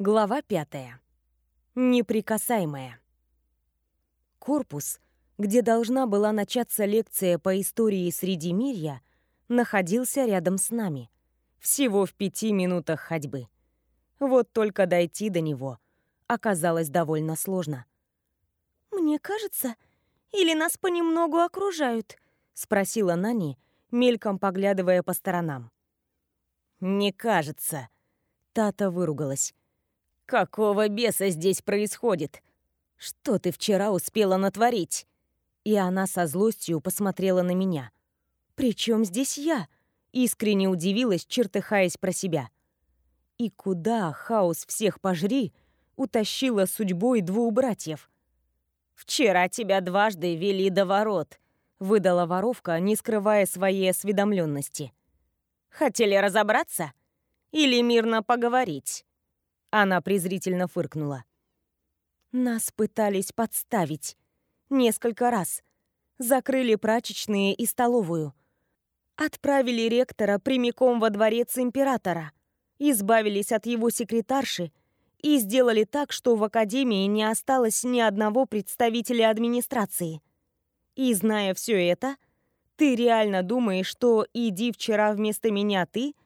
Глава пятая. Неприкасаемая. Корпус, где должна была начаться лекция по истории Средимирья, находился рядом с нами. Всего в пяти минутах ходьбы. Вот только дойти до него оказалось довольно сложно. «Мне кажется, или нас понемногу окружают?» — спросила Нани, мельком поглядывая по сторонам. «Не кажется», — Тата выругалась. «Какого беса здесь происходит? Что ты вчера успела натворить?» И она со злостью посмотрела на меня. «При чем здесь я?» Искренне удивилась, чертыхаясь про себя. И куда, хаос всех пожри, утащила судьбой двух братьев? «Вчера тебя дважды вели до ворот», — выдала воровка, не скрывая своей осведомленности. «Хотели разобраться? Или мирно поговорить?» Она презрительно фыркнула. Нас пытались подставить. Несколько раз. Закрыли прачечные и столовую. Отправили ректора прямиком во дворец императора. Избавились от его секретарши и сделали так, что в академии не осталось ни одного представителя администрации. И зная все это, ты реально думаешь, что иди вчера вместо меня ты —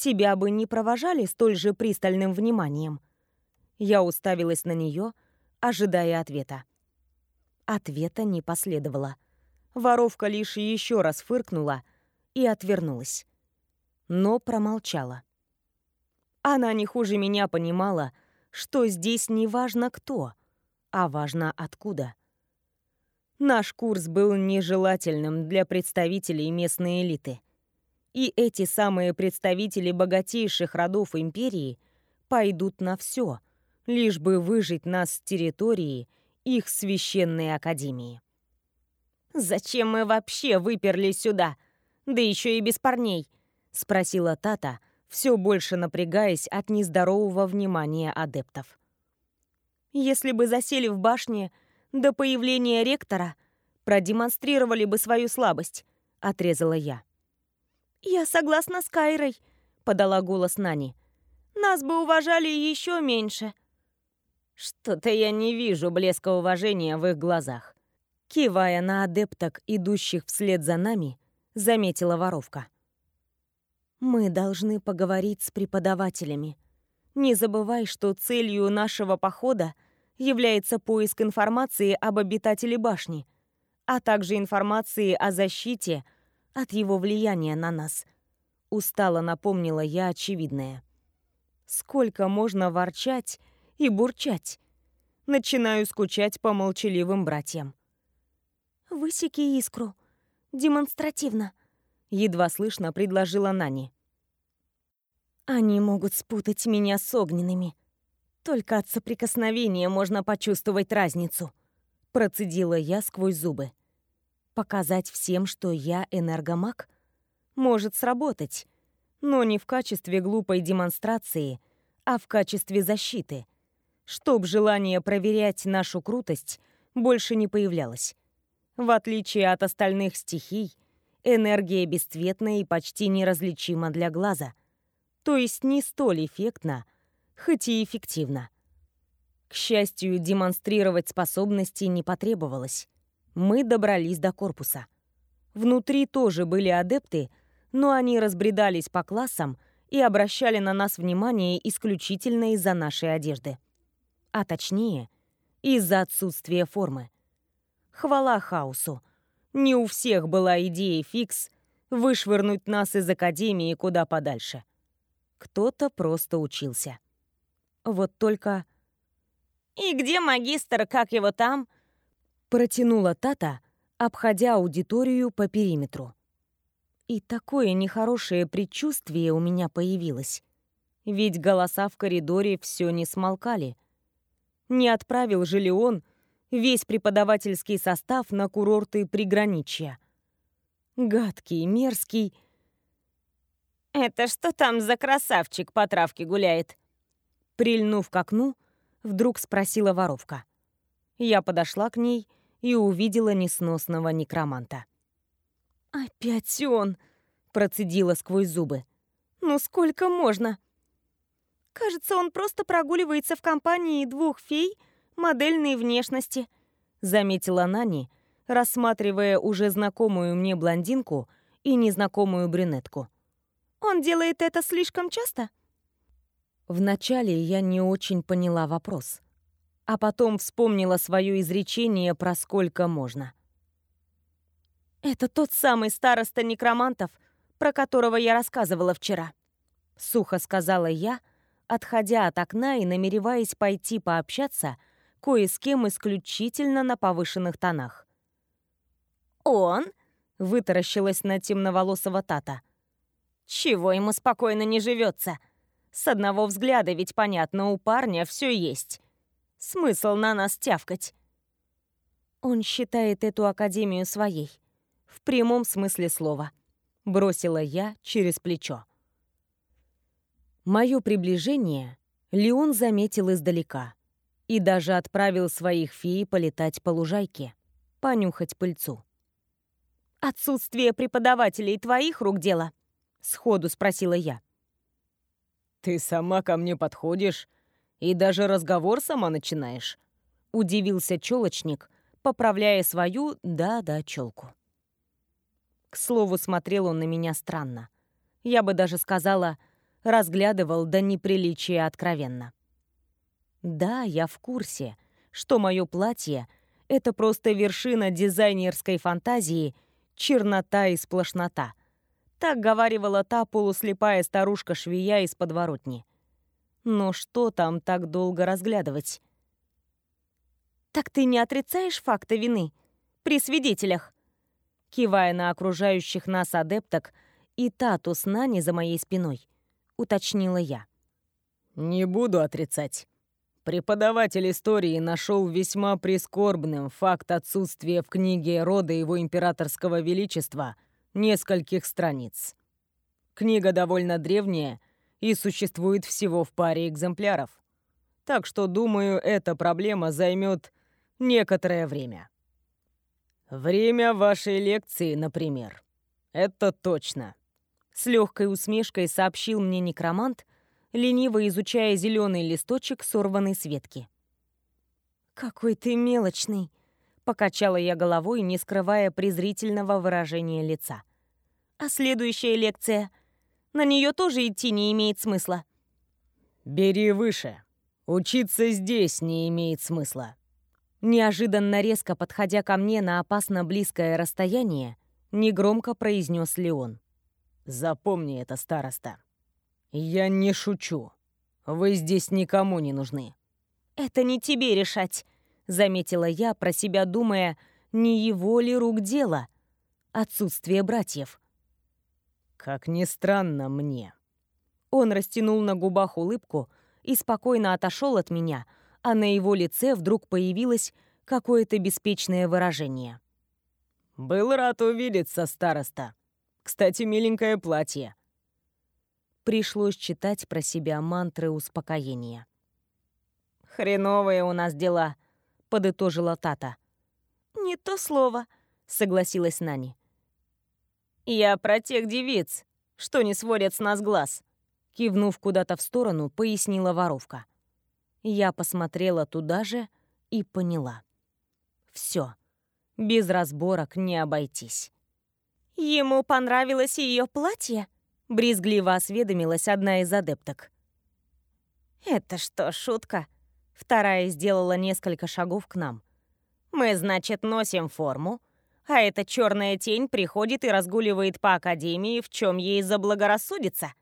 тебя бы не провожали столь же пристальным вниманием?» Я уставилась на нее, ожидая ответа. Ответа не последовало. Воровка лишь еще раз фыркнула и отвернулась. Но промолчала. Она не хуже меня понимала, что здесь не важно кто, а важно откуда. Наш курс был нежелательным для представителей местной элиты — и эти самые представители богатейших родов империи пойдут на все, лишь бы выжить нас с территории их священной академии. «Зачем мы вообще выперлись сюда? Да еще и без парней?» — спросила Тата, все больше напрягаясь от нездорового внимания адептов. «Если бы засели в башне до появления ректора, продемонстрировали бы свою слабость», — отрезала я. «Я согласна с Кайрой», — подала голос Нани. «Нас бы уважали еще меньше». «Что-то я не вижу блеска уважения в их глазах». Кивая на адепток, идущих вслед за нами, заметила воровка. «Мы должны поговорить с преподавателями. Не забывай, что целью нашего похода является поиск информации об обитателе башни, а также информации о защите — от его влияния на нас. Устало напомнила я очевидное. Сколько можно ворчать и бурчать? Начинаю скучать по молчаливым братьям. «Высеки искру. Демонстративно», — едва слышно предложила Нани. «Они могут спутать меня с огненными. Только от соприкосновения можно почувствовать разницу», — процедила я сквозь зубы. Показать всем, что я энергомаг? Может сработать, но не в качестве глупой демонстрации, а в качестве защиты, чтоб желание проверять нашу крутость больше не появлялось. В отличие от остальных стихий, энергия бесцветна и почти неразличима для глаза, то есть не столь эффектна, хоть и эффективна. К счастью, демонстрировать способности не потребовалось мы добрались до корпуса. Внутри тоже были адепты, но они разбредались по классам и обращали на нас внимание исключительно из-за нашей одежды. А точнее, из-за отсутствия формы. Хвала хаосу. Не у всех была идея фикс вышвырнуть нас из академии куда подальше. Кто-то просто учился. Вот только... «И где магистр, как его там?» Протянула Тата, обходя аудиторию по периметру. И такое нехорошее предчувствие у меня появилось. Ведь голоса в коридоре все не смолкали. Не отправил же ли он весь преподавательский состав на курорты приграничья? Гадкий, мерзкий... «Это что там за красавчик по травке гуляет?» Прильнув к окну, вдруг спросила воровка. Я подошла к ней и увидела несносного некроманта. «Опять он!» — процедила сквозь зубы. «Ну сколько можно?» Кажется, он просто прогуливается в компании двух фей модельной внешности, заметила Нани, рассматривая уже знакомую мне блондинку и незнакомую брюнетку. Он делает это слишком часто? Вначале я не очень поняла вопрос, а потом вспомнила свое изречение про сколько можно. Это тот самый староста некромантов, про которого я рассказывала вчера. Сухо сказала я, отходя от окна и намереваясь пойти пообщаться кое с кем исключительно на повышенных тонах. «Он?» — вытаращилась на темноволосого Тата. «Чего ему спокойно не живется? С одного взгляда ведь понятно, у парня все есть. Смысл на нас тявкать?» Он считает эту академию своей. В прямом смысле слова. Бросила я через плечо. Мое приближение Леон заметил издалека и даже отправил своих фей полетать по лужайке, понюхать пыльцу. «Отсутствие преподавателей твоих рук дело?» — сходу спросила я. «Ты сама ко мне подходишь и даже разговор сама начинаешь?» — удивился челочник, поправляя свою да-да челку. К слову, смотрел он на меня странно. Я бы даже сказала, разглядывал до неприличия откровенно. Да, я в курсе, что мое платье — это просто вершина дизайнерской фантазии, чернота и сплошнота. Так говаривала та полуслепая старушка-швея из подворотни. Но что там так долго разглядывать? «Так ты не отрицаешь факта вины? При свидетелях?» Кивая на окружающих нас адепток и тату с Нани за моей спиной, уточнила я. «Не буду отрицать. Преподаватель истории нашел весьма прискорбным факт отсутствия в книге рода его императорского величества нескольких страниц. Книга довольно древняя и существует всего в паре экземпляров. Так что, думаю, эта проблема займет некоторое время. Время вашей лекции, например. Это точно. С легкой усмешкой сообщил мне некромант, лениво изучая зеленый листочек сорванной с ветки. «Какой ты мелочный!» — покачала я головой, не скрывая презрительного выражения лица. «А следующая лекция? На нее тоже идти не имеет смысла». «Бери выше. Учиться здесь не имеет смысла». Неожиданно резко подходя ко мне на опасно близкое расстояние, негромко произнес Леон. Запомни это, староста. Я не шучу. Вы здесь никому не нужны. Это не тебе решать, заметила я, про себя думая, не его ли рук дело. Отсутствие братьев. Как ни странно мне. Он растянул на губах улыбку и спокойно отошел от меня, а на его лице вдруг появилось какое-то беспечное выражение. «Был рад увидеться, староста», кстати, миленькое платье. Пришлось читать про себя мантры успокоения. «Хреновые у нас дела», — подытожила Тата. «Не то слово», — согласилась Нани. «Я про тех девиц, что не сводят с нас глаз», — кивнув куда-то в сторону, пояснила воровка. Я посмотрела туда же и поняла. Все, без разборок не обойтись. «Ему понравилось ее платье?» — брезгливо осведомилась одна из адепток. «Это что, шутка?» Вторая сделала несколько шагов к нам. «Мы, значит, носим форму, а эта черная тень приходит и разгуливает по академии, в чем ей заблагорассудится?»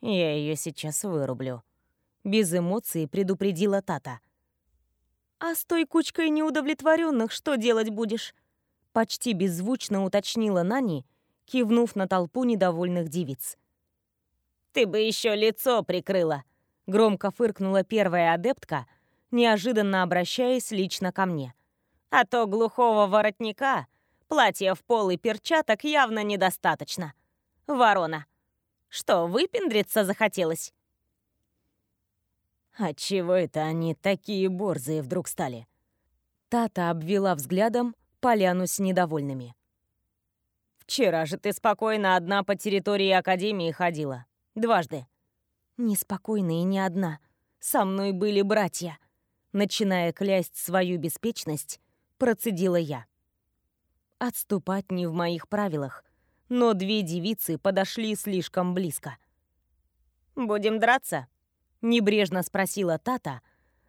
«Я ее сейчас вырублю», — без эмоций предупредила Тата. «А с той кучкой неудовлетворенных что делать будешь?» Почти беззвучно уточнила Нани, кивнув на толпу недовольных девиц. «Ты бы еще лицо прикрыла!» Громко фыркнула первая адептка, неожиданно обращаясь лично ко мне. «А то глухого воротника, платья в пол и перчаток явно недостаточно. Ворона, что, выпендриться захотелось?» «А чего это они такие борзые вдруг стали?» Тата обвела взглядом поляну с недовольными. «Вчера же ты спокойно одна по территории Академии ходила. Дважды. Неспокойна и не одна. Со мной были братья. Начиная клясть свою беспечность, процедила я. Отступать не в моих правилах, но две девицы подошли слишком близко. «Будем драться?» — небрежно спросила Тата,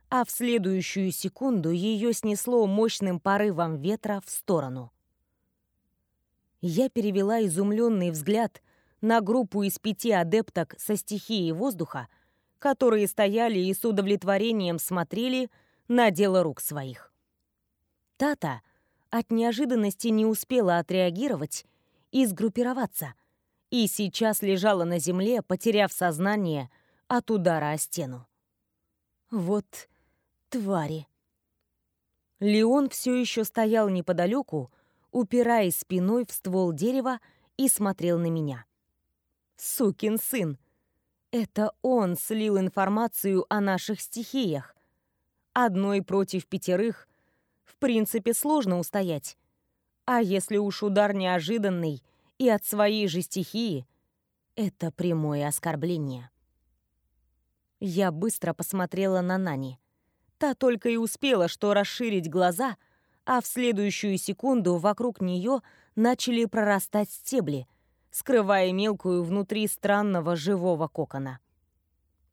а в следующую секунду ее снесло мощным порывом ветра в сторону. Я перевела изумленный взгляд на группу из пяти адепток со стихией воздуха, которые стояли и с удовлетворением смотрели на дело рук своих. Тата от неожиданности не успела отреагировать и сгруппироваться, и сейчас лежала на земле, потеряв сознание от удара о стену. Вот Твари. Леон все еще стоял неподалеку, упираясь спиной в ствол дерева и смотрел на меня. Сукин сын. Это он слил информацию о наших стихиях. Одной против пятерых в принципе сложно устоять. А если уж удар неожиданный и от своей же стихии, это прямое оскорбление. Я быстро посмотрела на Нани. Та только и успела что расширить глаза, а в следующую секунду вокруг нее начали прорастать стебли, скрывая мелкую внутри странного живого кокона.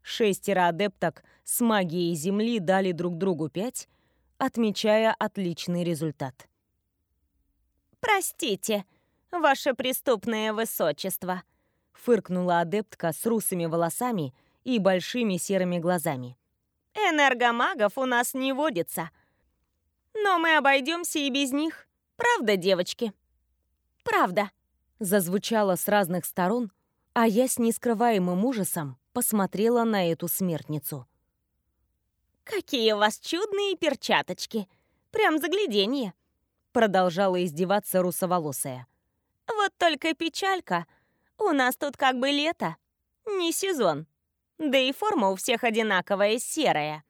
Шестеро адепток с магией Земли дали друг другу пять, отмечая отличный результат. «Простите, ваше преступное высочество», — фыркнула адептка с русыми волосами и большими серыми глазами. Энергомагов у нас не водится. Но мы обойдемся и без них. Правда, девочки? Правда. Зазвучало с разных сторон, а я с нескрываемым ужасом посмотрела на эту смертницу. «Какие у вас чудные перчаточки! Прям загляденье!» Продолжала издеваться русоволосая. «Вот только печалька. У нас тут как бы лето. Не сезон. Да и форма у всех одинаковая, серая.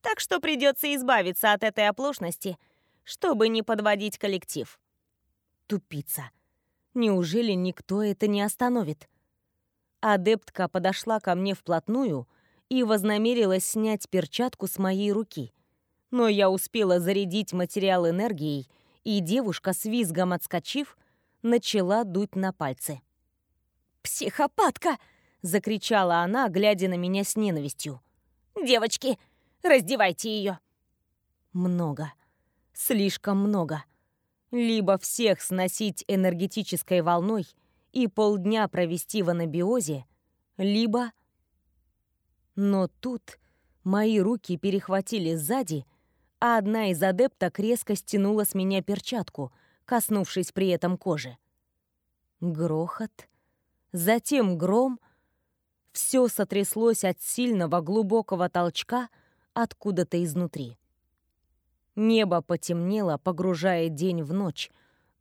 Так что придется избавиться от этой оплошности, чтобы не подводить коллектив. Тупица. Неужели никто это не остановит? Адептка подошла ко мне вплотную и вознамерилась снять перчатку с моей руки. Но я успела зарядить материал энергией, и девушка, с визгом отскочив, начала дуть на пальцы. «Психопатка!» — закричала она, глядя на меня с ненавистью. «Девочки, раздевайте ее!» Много. Слишком много. Либо всех сносить энергетической волной и полдня провести в анабиозе, либо... Но тут мои руки перехватили сзади, а одна из адепток резко стянула с меня перчатку, коснувшись при этом кожи. Грохот, затем гром, все сотряслось от сильного глубокого толчка откуда-то изнутри. Небо потемнело, погружая день в ночь,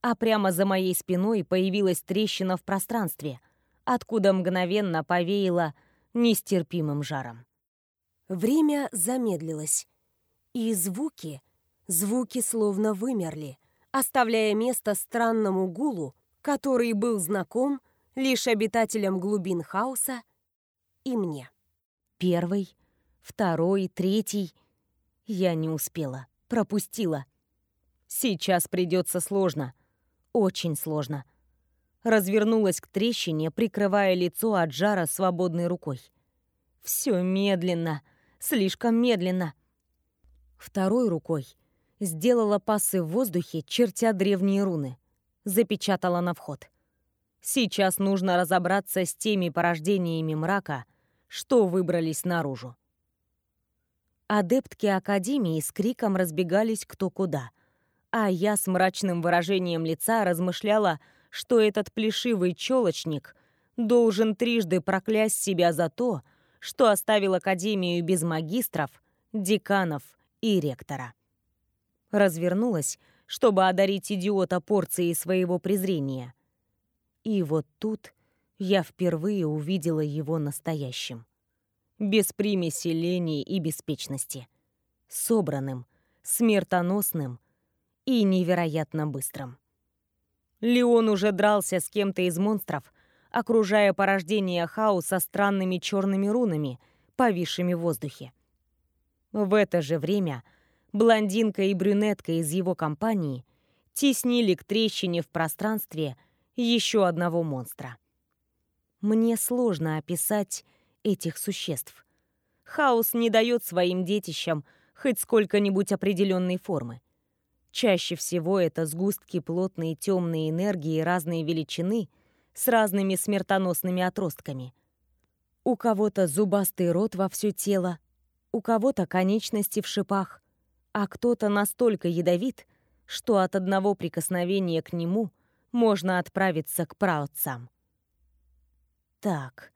а прямо за моей спиной появилась трещина в пространстве, откуда мгновенно повеяло нестерпимым жаром. Время замедлилось, и звуки, звуки словно вымерли, оставляя место странному гулу, который был знаком лишь обитателям глубин хаоса и мне. Первый, второй, третий. Я не успела, пропустила. Сейчас придется сложно, очень сложно. Развернулась к трещине, прикрывая лицо от жара свободной рукой. Все медленно, слишком медленно. Второй рукой сделала пасы в воздухе, чертя древние руны. Запечатала на вход. Сейчас нужно разобраться с теми порождениями мрака, что выбрались наружу. Адептки Академии с криком разбегались кто куда, а я с мрачным выражением лица размышляла, что этот плешивый челочник должен трижды проклясть себя за то, что оставил Академию без магистров, деканов и ректора. Развернулась, чтобы одарить идиота порцией своего презрения. И вот тут я впервые увидела его настоящим. Без примеси лени и беспечности. Собранным, смертоносным и невероятно быстрым. Леон уже дрался с кем-то из монстров, окружая порождение хаоса странными черными рунами, повисшими в воздухе. В это же время блондинка и брюнетка из его компании теснили к трещине в пространстве еще одного монстра. Мне сложно описать этих существ. Хаос не дает своим детищам хоть сколько-нибудь определенной формы. Чаще всего это сгустки плотной темной энергии разной величины с разными смертоносными отростками. У кого-то зубастый рот во все тело, у кого-то конечности в шипах, а кто-то настолько ядовит, что от одного прикосновения к нему можно отправиться к праотцам. Так,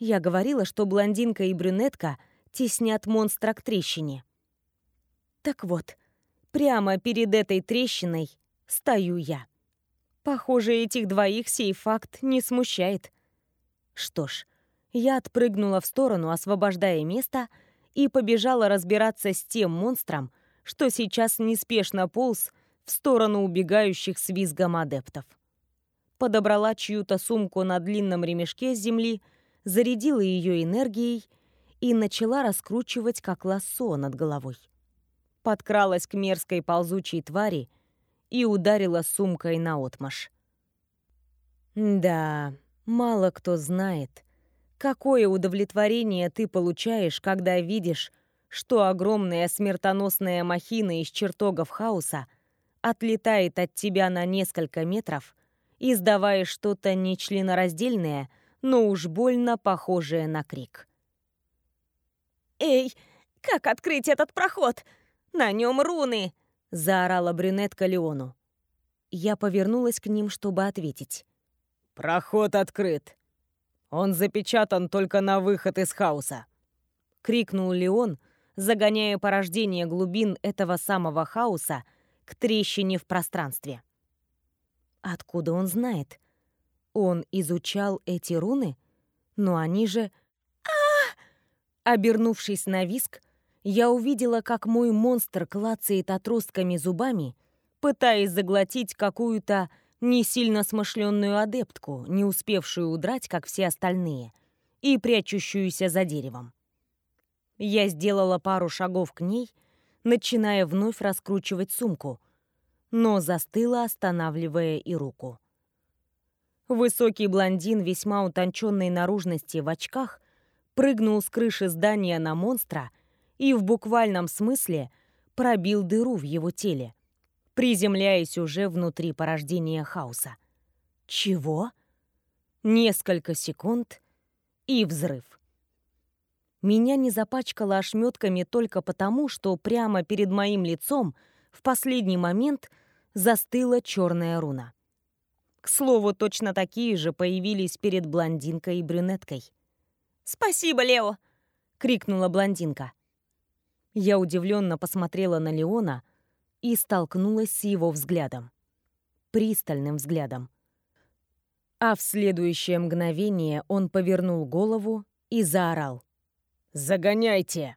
я говорила, что блондинка и брюнетка теснят монстра к трещине. Так вот, Прямо перед этой трещиной стою я. Похоже, этих двоих сей факт не смущает. Что ж, я отпрыгнула в сторону, освобождая место, и побежала разбираться с тем монстром, что сейчас неспешно полз в сторону убегающих с визгом адептов. Подобрала чью-то сумку на длинном ремешке с земли, зарядила ее энергией и начала раскручивать как лассо над головой подкралась к мерзкой ползучей твари и ударила сумкой наотмашь. Да, мало кто знает, какое удовлетворение ты получаешь, когда видишь, что огромная смертоносная махина из чертогов хаоса отлетает от тебя на несколько метров, издавая что-то нечленораздельное, но уж больно похожее на крик. «Эй, как открыть этот проход?» На нем руны!» — заорала брюнетка Леону. Я повернулась к ним, чтобы ответить. «Проход открыт. Он запечатан только на выход из хаоса!» — крикнул Леон, загоняя порождение глубин этого самого хаоса к трещине в пространстве. Откуда он знает? Он изучал эти руны? Но они же... а Обернувшись на виск, я увидела, как мой монстр клацает отростками зубами, пытаясь заглотить какую-то не сильно смышленную адептку, не успевшую удрать, как все остальные, и прячущуюся за деревом. Я сделала пару шагов к ней, начиная вновь раскручивать сумку, но застыла, останавливая и руку. Высокий блондин весьма утонченной наружности в очках прыгнул с крыши здания на монстра — и в буквальном смысле пробил дыру в его теле, приземляясь уже внутри порождения хаоса. Чего? Несколько секунд и взрыв. Меня не запачкало ошметками только потому, что прямо перед моим лицом в последний момент застыла черная руна. К слову, точно такие же появились перед блондинкой и брюнеткой. «Спасибо, Лео!» — крикнула блондинка. Я удивленно посмотрела на Леона и столкнулась с его взглядом. Пристальным взглядом. А в следующее мгновение он повернул голову и заорал. «Загоняйте!»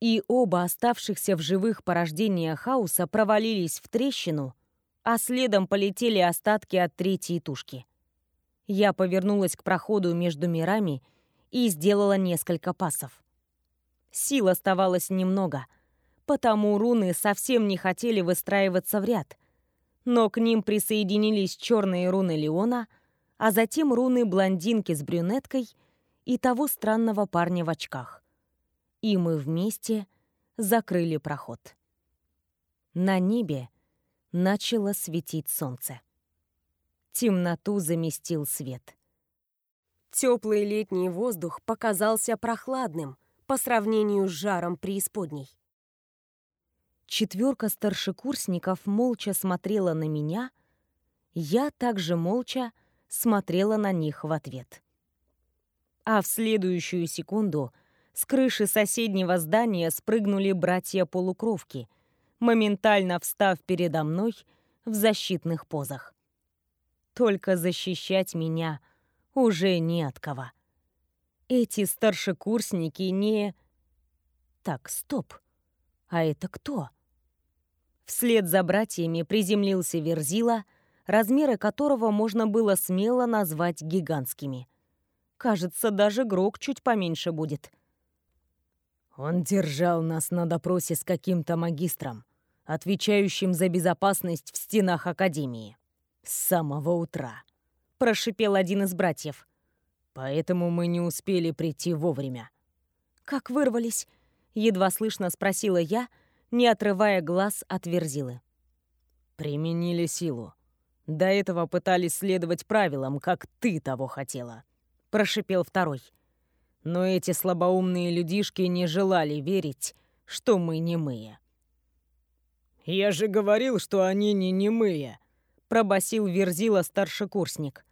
И оба оставшихся в живых порождения хаоса провалились в трещину, а следом полетели остатки от третьей тушки. Я повернулась к проходу между мирами и сделала несколько пасов. Сил оставалось немного, потому руны совсем не хотели выстраиваться в ряд. Но к ним присоединились черные руны Леона, а затем руны блондинки с брюнеткой и того странного парня в очках. И мы вместе закрыли проход. На небе начало светить солнце. Темноту заместил свет. Теплый летний воздух показался прохладным, по сравнению с жаром преисподней. Четверка старшекурсников молча смотрела на меня, я также молча смотрела на них в ответ. А в следующую секунду с крыши соседнего здания спрыгнули братья-полукровки, моментально встав передо мной в защитных позах. Только защищать меня уже не от кого. Эти старшекурсники не... Так, стоп. А это кто? Вслед за братьями приземлился Верзила, размеры которого можно было смело назвать гигантскими. Кажется, даже Грок чуть поменьше будет. Он держал нас на допросе с каким-то магистром, отвечающим за безопасность в стенах Академии. С самого утра. Прошипел один из братьев. Поэтому мы не успели прийти вовремя. «Как вырвались?» — едва слышно спросила я, не отрывая глаз от Верзилы. «Применили силу. До этого пытались следовать правилам, как ты того хотела», — прошипел второй. «Но эти слабоумные людишки не желали верить, что мы немые». «Я же говорил, что они не немые», — пробасил Верзила старшекурсник.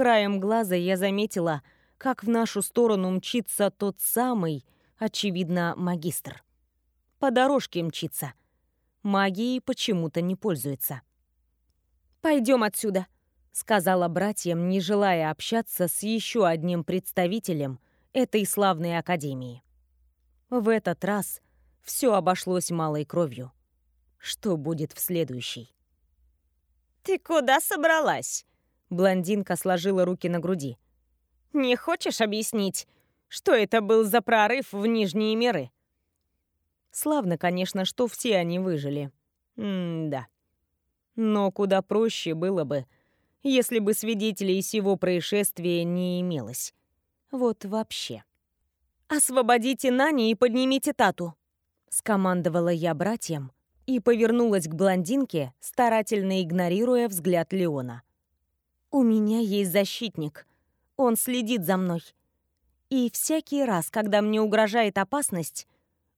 Краем глаза я заметила, как в нашу сторону мчится тот самый, очевидно, магистр. По дорожке мчится. Магией почему-то не пользуется. «Пойдем отсюда», — сказала братьям, не желая общаться с еще одним представителем этой славной академии. В этот раз все обошлось малой кровью. Что будет в следующий? «Ты куда собралась?» Блондинка сложила руки на груди. «Не хочешь объяснить, что это был за прорыв в Нижние миры?» Славно, конечно, что все они выжили. М-да. Но куда проще было бы, если бы свидетелей сего происшествия не имелось. Вот вообще. «Освободите Нани и поднимите Тату!» Скомандовала я братьям и повернулась к блондинке, старательно игнорируя взгляд Леона. «У меня есть защитник. Он следит за мной. И всякий раз, когда мне угрожает опасность,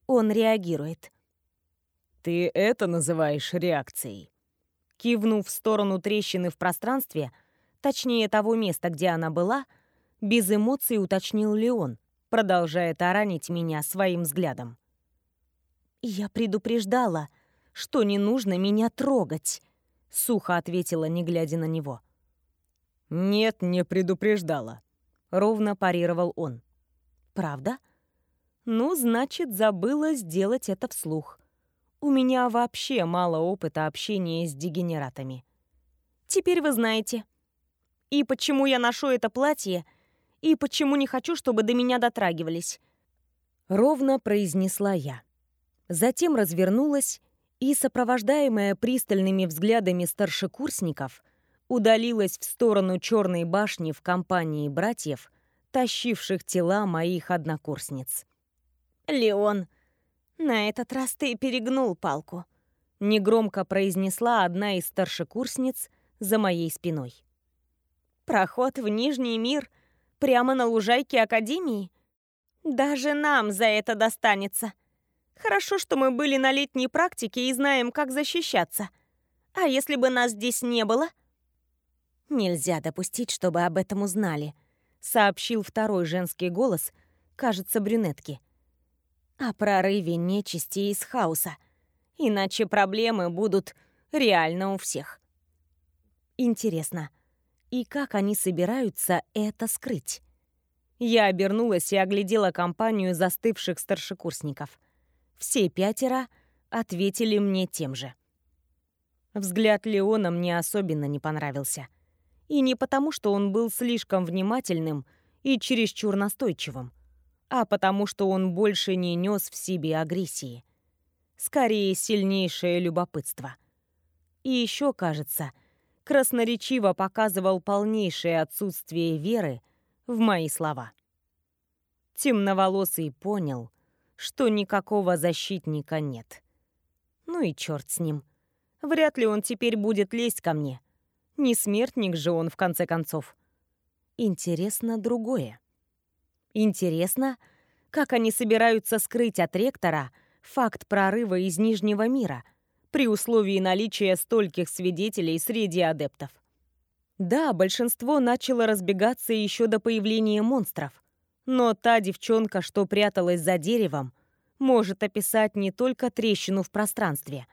он реагирует». «Ты это называешь реакцией?» Кивнув в сторону трещины в пространстве, точнее того места, где она была, без эмоций уточнил Леон, продолжая таранить меня своим взглядом. «Я предупреждала, что не нужно меня трогать», — сухо ответила, не глядя на него. «Нет, не предупреждала», — ровно парировал он. «Правда? Ну, значит, забыла сделать это вслух. У меня вообще мало опыта общения с дегенератами. Теперь вы знаете. И почему я ношу это платье, и почему не хочу, чтобы до меня дотрагивались. Ровно произнесла я. Затем развернулась и, сопровождаемая пристальными взглядами старшекурсников, удалилась в сторону Черной башни в компании братьев, тащивших тела моих однокурсниц. «Леон, «На этот раз ты перегнул палку», — негромко произнесла одна из старшекурсниц за моей спиной. «Проход в Нижний мир прямо на лужайке Академии? Даже нам за это достанется. Хорошо, что мы были на летней практике и знаем, как защищаться. А если бы нас здесь не было?» «Нельзя допустить, чтобы об этом узнали», — сообщил второй женский голос, кажется, брюнетки о прорыве нечисти из хаоса. Иначе проблемы будут реально у всех. Интересно, и как они собираются это скрыть? Я обернулась и оглядела компанию застывших старшекурсников. Все пятеро ответили мне тем же. Взгляд Леона мне особенно не понравился. И не потому, что он был слишком внимательным и чересчур настойчивым а потому что он больше не нес в себе агрессии. Скорее, сильнейшее любопытство. И еще, кажется, красноречиво показывал полнейшее отсутствие веры в мои слова. Темноволосый понял, что никакого защитника нет. Ну и черт с ним. Вряд ли он теперь будет лезть ко мне. Не смертник же он, в конце концов. Интересно другое. Интересно, как они собираются скрыть от ректора факт прорыва из Нижнего мира при условии наличия стольких свидетелей среди адептов. Да, большинство начало разбегаться еще до появления монстров, но та девчонка, что пряталась за деревом, может описать не только трещину в пространстве,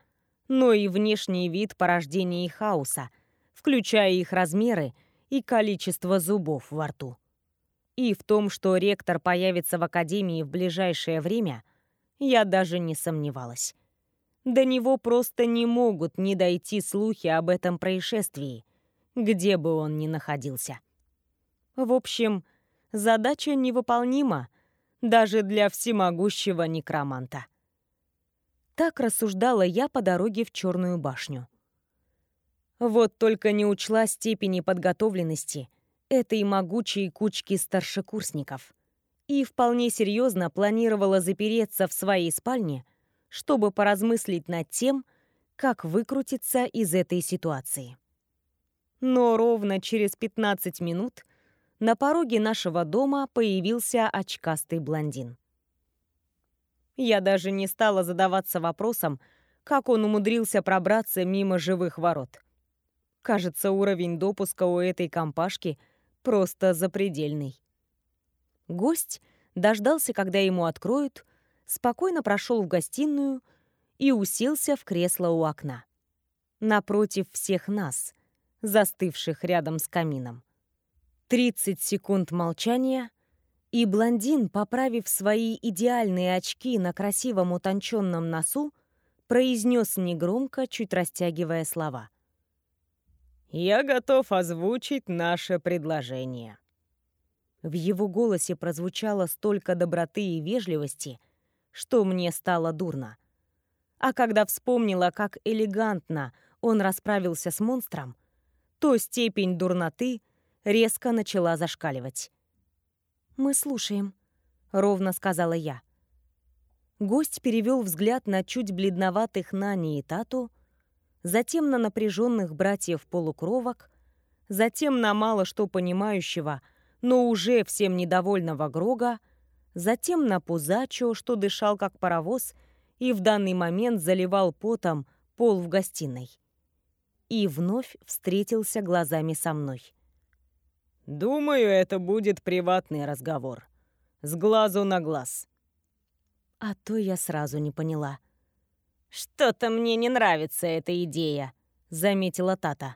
но и внешний вид порождения хаоса, включая их размеры и количество зубов во рту. И в том, что ректор появится в академии в ближайшее время, я даже не сомневалась. До него просто не могут не дойти слухи об этом происшествии, где бы он ни находился. В общем, задача невыполнима даже для всемогущего некроманта. Так рассуждала я по дороге в Черную башню. Вот только не учла степени подготовленности этой могучей кучки старшекурсников и вполне серьезно планировала запереться в своей спальне, чтобы поразмыслить над тем, как выкрутиться из этой ситуации. Но ровно через 15 минут на пороге нашего дома появился очкастый блондин. Я даже не стала задаваться вопросом, как он умудрился пробраться мимо живых ворот. Кажется, уровень допуска у этой компашки просто запредельный. Гость дождался, когда ему откроют, спокойно прошел в гостиную и уселся в кресло у окна. Напротив всех нас, застывших рядом с камином. 30 секунд молчания, и блондин, поправив свои идеальные очки на красивом утонченном носу, произнес негромко, чуть растягивая слова — я готов озвучить наше предложение». В его голосе прозвучало столько доброты и вежливости, что мне стало дурно. А когда вспомнила, как элегантно он расправился с монстром, то степень дурноты резко начала зашкаливать. «Мы слушаем», — ровно сказала я. Гость перевел взгляд на чуть бледноватых Нани и Тату, затем на напряженных братьев-полукровок, затем на мало что понимающего, но уже всем недовольного Грога, затем на Пузачо, что дышал как паровоз и в данный момент заливал потом пол в гостиной. И вновь встретился глазами со мной. «Думаю, это будет приватный разговор. С глазу на глаз». А то я сразу не поняла — «Что-то мне не нравится эта идея», — заметила Тата.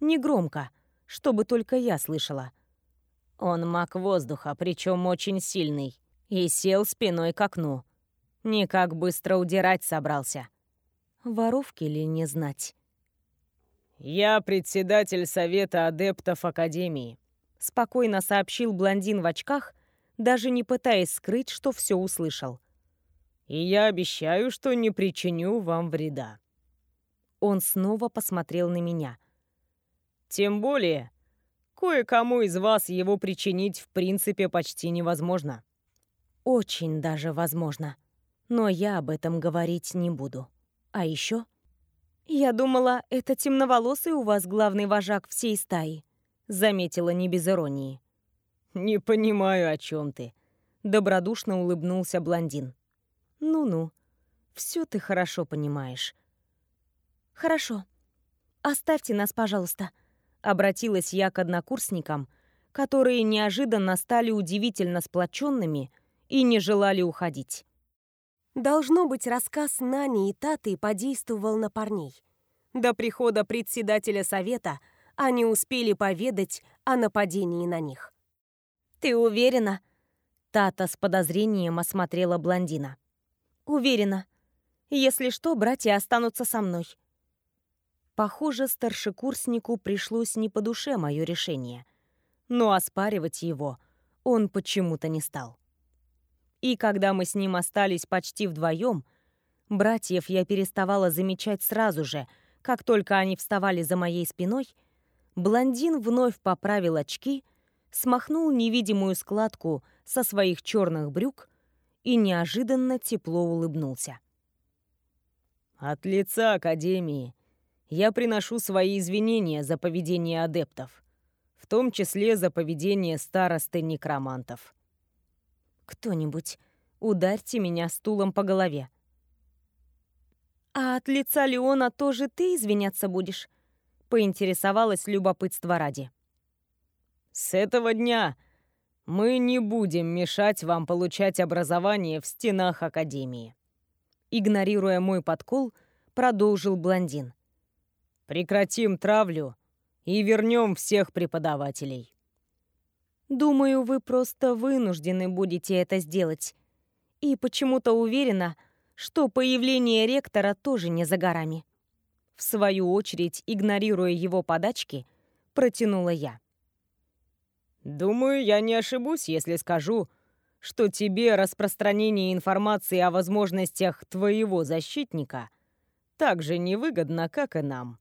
Негромко, чтобы только я слышала. Он маг воздуха, причем очень сильный, и сел спиной к окну. Никак быстро удирать собрался. Воровки ли не знать? «Я председатель Совета адептов Академии», — спокойно сообщил блондин в очках, даже не пытаясь скрыть, что все услышал и я обещаю, что не причиню вам вреда». Он снова посмотрел на меня. «Тем более, кое-кому из вас его причинить в принципе почти невозможно». «Очень даже возможно. Но я об этом говорить не буду. А еще...» «Я думала, это темноволосый у вас главный вожак всей стаи», — заметила не без иронии. «Не понимаю, о чем ты», — добродушно улыбнулся блондин. Ну-ну, все ты хорошо понимаешь. Хорошо. Оставьте нас, пожалуйста. Обратилась я к однокурсникам, которые неожиданно стали удивительно сплоченными и не желали уходить. Должно быть, рассказ Нани и Таты подействовал на парней. До прихода председателя совета они успели поведать о нападении на них. «Ты уверена?» Тата с подозрением осмотрела блондина. Уверена. Если что, братья останутся со мной. Похоже, старшекурснику пришлось не по душе мое решение. Но оспаривать его он почему-то не стал. И когда мы с ним остались почти вдвоем, братьев я переставала замечать сразу же, как только они вставали за моей спиной, блондин вновь поправил очки, смахнул невидимую складку со своих черных брюк и неожиданно тепло улыбнулся. «От лица Академии я приношу свои извинения за поведение адептов, в том числе за поведение старосты некромантов. Кто-нибудь, ударьте меня стулом по голове». «А от лица Леона тоже ты извиняться будешь?» — поинтересовалась любопытство ради. «С этого дня мы не будем мешать вам получать образование в стенах Академии. Игнорируя мой подкол, продолжил блондин. Прекратим травлю и вернем всех преподавателей. Думаю, вы просто вынуждены будете это сделать. И почему-то уверена, что появление ректора тоже не за горами. В свою очередь, игнорируя его подачки, протянула я. «Думаю, я не ошибусь, если скажу, что тебе распространение информации о возможностях твоего защитника так же невыгодно, как и нам».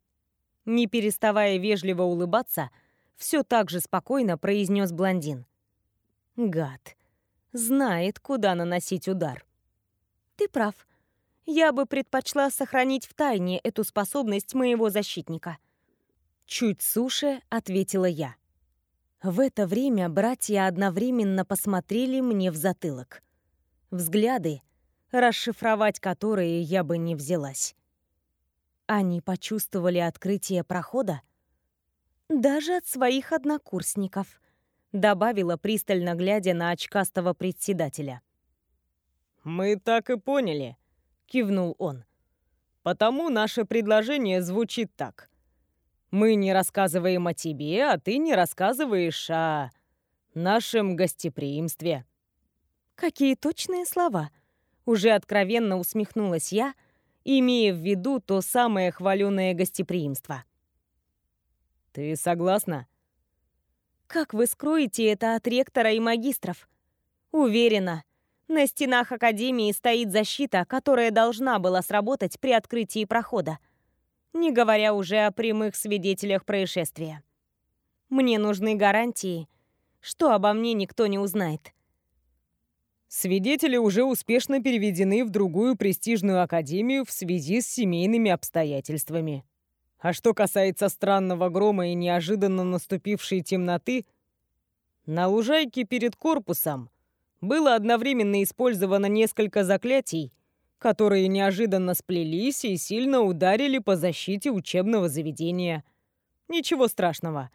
Не переставая вежливо улыбаться, все так же спокойно произнес блондин. Гад. Знает, куда наносить удар. Ты прав. Я бы предпочла сохранить в тайне эту способность моего защитника. Чуть суше ответила я. В это время братья одновременно посмотрели мне в затылок. Взгляды, расшифровать которые я бы не взялась. Они почувствовали открытие прохода? Даже от своих однокурсников, добавила пристально глядя на очкастого председателя. «Мы так и поняли», — кивнул он. «Потому наше предложение звучит так. Мы не рассказываем о тебе, а ты не рассказываешь о нашем гостеприимстве». Какие точные слова. Уже откровенно усмехнулась я, имея в виду то самое хваленое гостеприимство. «Ты согласна?» «Как вы скроете это от ректора и магистров?» «Уверена, на стенах Академии стоит защита, которая должна была сработать при открытии прохода не говоря уже о прямых свидетелях происшествия. Мне нужны гарантии, что обо мне никто не узнает. Свидетели уже успешно переведены в другую престижную академию в связи с семейными обстоятельствами. А что касается странного грома и неожиданно наступившей темноты, на лужайке перед корпусом было одновременно использовано несколько заклятий, которые неожиданно сплелись и сильно ударили по защите учебного заведения. Ничего страшного.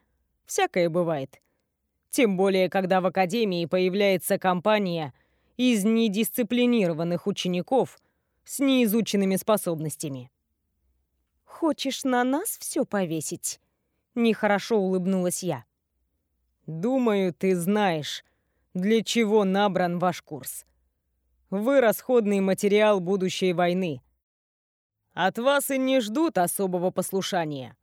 Всякое бывает. Тем более, когда в академии появляется компания из недисциплинированных учеников с неизученными способностями. «Хочешь на нас все повесить?» Нехорошо улыбнулась я. «Думаю, ты знаешь, для чего набран ваш курс. Вы расходный материал будущей войны. От вас и не ждут особого послушания.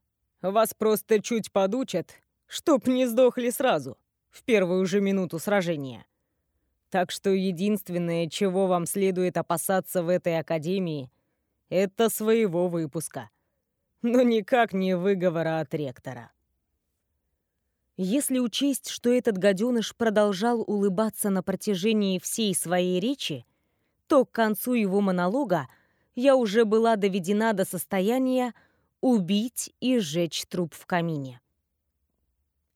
Вас просто чуть подучат, чтоб не сдохли сразу, в первую же минуту сражения. Так что единственное, чего вам следует опасаться в этой академии, это своего выпуска. Но никак не выговора от ректора. Если учесть, что этот гаденыш продолжал улыбаться на протяжении всей своей речи, то к концу его монолога я уже была доведена до состояния убить и сжечь труп в камине.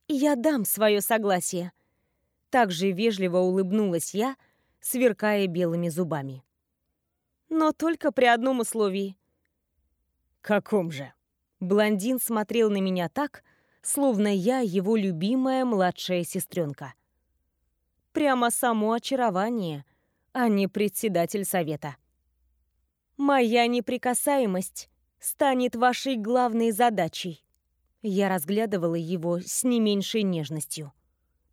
«Я дам свое согласие», — также вежливо улыбнулась я, сверкая белыми зубами. «Но только при одном условии». «Каком же?» Блондин смотрел на меня так, словно я его любимая младшая сестренка. Прямо само очарование — а не председатель совета. «Моя неприкасаемость станет вашей главной задачей». Я разглядывала его с не меньшей нежностью.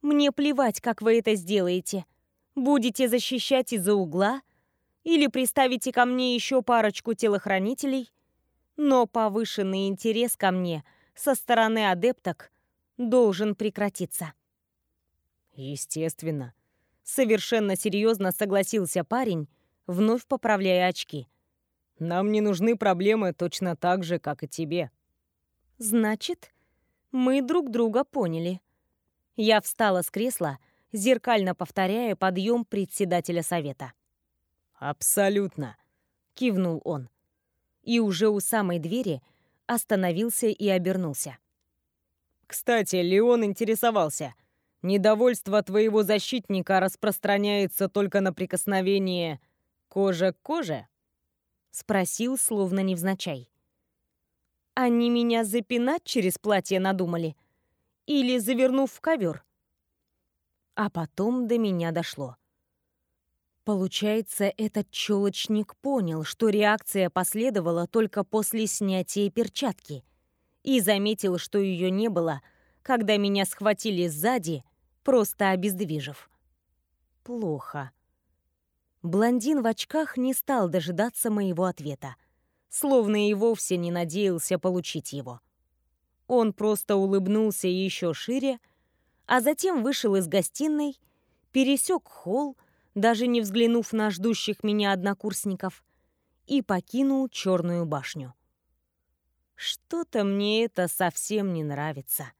«Мне плевать, как вы это сделаете. Будете защищать из-за угла или приставите ко мне еще парочку телохранителей, но повышенный интерес ко мне со стороны адепток должен прекратиться». «Естественно», Совершенно серьезно согласился парень, вновь поправляя очки. «Нам не нужны проблемы точно так же, как и тебе». «Значит, мы друг друга поняли». Я встала с кресла, зеркально повторяя подъем председателя совета. «Абсолютно», — кивнул он. И уже у самой двери остановился и обернулся. «Кстати, Леон интересовался — Недовольство твоего защитника распространяется только на прикосновение кожа к коже?» Спросил, словно невзначай. «Они меня запинать через платье надумали? Или завернув в ковер?» А потом до меня дошло. Получается, этот челочник понял, что реакция последовала только после снятия перчатки, и заметил, что ее не было, когда меня схватили сзади просто обездвижив. Плохо. Блондин в очках не стал дожидаться моего ответа, словно и вовсе не надеялся получить его. Он просто улыбнулся еще шире, а затем вышел из гостиной, пересек холл, даже не взглянув на ждущих меня однокурсников, и покинул Черную башню. Что-то мне это совсем не нравится.